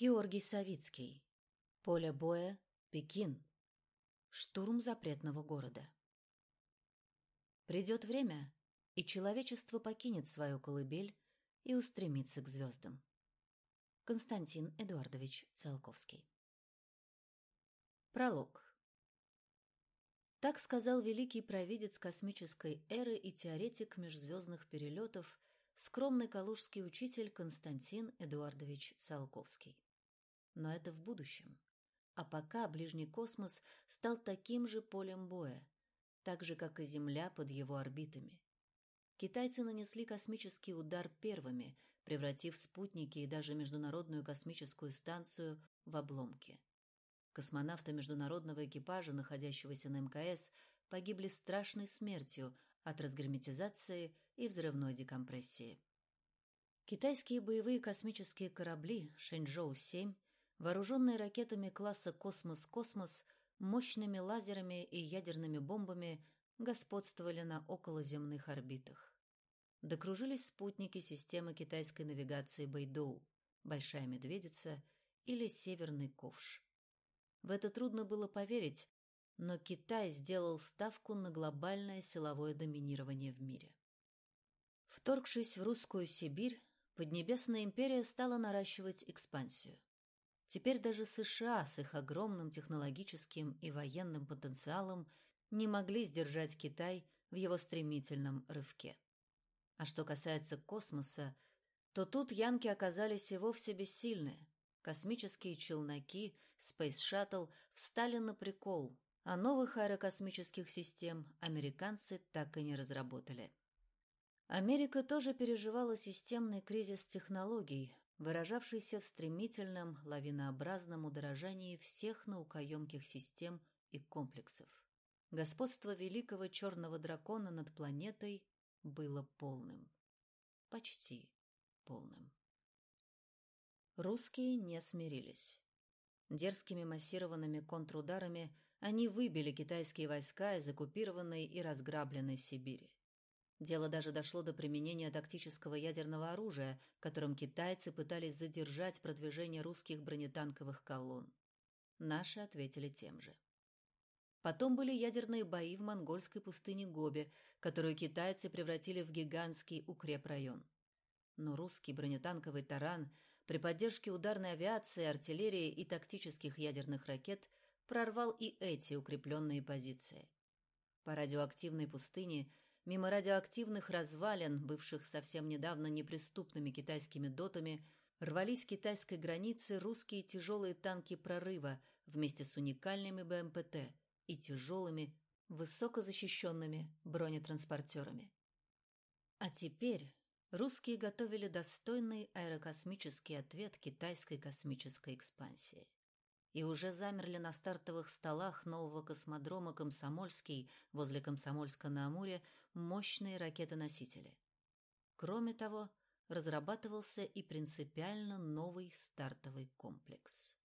Георгий Савицкий. Поле боя. Пекин. Штурм запретного города. Придет время, и человечество покинет свою колыбель и устремится к звездам. Константин Эдуардович Циолковский. Пролог. Так сказал великий провидец космической эры и теоретик межзвездных перелетов, скромный калужский учитель Константин Эдуардович Циолковский. Но это в будущем. А пока ближний космос стал таким же полем боя, так же, как и Земля под его орбитами. Китайцы нанесли космический удар первыми, превратив спутники и даже Международную космическую станцию в обломки. Космонавты международного экипажа, находящегося на МКС, погибли страшной смертью от разгерметизации и взрывной декомпрессии. Китайские боевые космические корабли Шэньчжоу-7, вооруженные ракетами класса «Космос-Космос», мощными лазерами и ядерными бомбами, господствовали на околоземных орбитах. Да кружились спутники системы китайской навигации Бэйдоу, Большая Медведица или Северный Ковш. В это трудно было поверить, но Китай сделал ставку на глобальное силовое доминирование в мире. Вторгшись в русскую Сибирь, Поднебесная империя стала наращивать экспансию. Теперь даже США с их огромным технологическим и военным потенциалом не могли сдержать Китай в его стремительном рывке. А что касается космоса, то тут янки оказались и вовсе бессильны. Космические челноки, Space Shuttle встали на прикол, а новых аэрокосмических систем американцы так и не разработали. Америка тоже переживала системный кризис технологий, выражавшийся в стремительном, лавинообразном удорожании всех наукоемких систем и комплексов. Господство великого черного дракона над планетой было полным. Почти полным. Русские не смирились. Дерзкими массированными контрударами они выбили китайские войска из оккупированной и разграбленной Сибири. Дело даже дошло до применения тактического ядерного оружия, которым китайцы пытались задержать продвижение русских бронетанковых колонн. Наши ответили тем же. Потом были ядерные бои в монгольской пустыне Гоби, которую китайцы превратили в гигантский укрепрайон. Но русский бронетанковый таран при поддержке ударной авиации, артиллерии и тактических ядерных ракет прорвал и эти укрепленные позиции. По радиоактивной пустыне, мимо радиоактивных развалин, бывших совсем недавно неприступными китайскими дотами, рвались китайской границе русские тяжелые танки прорыва вместе с уникальными БМПТ и тяжелыми, высокозащищенными бронетранспортерами. А теперь русские готовили достойный аэрокосмический ответ китайской космической экспансии. И уже замерли на стартовых столах нового космодрома «Комсомольский» возле Комсомольска-на-Амуре мощные ракетоносители. Кроме того, разрабатывался и принципиально новый стартовый комплекс.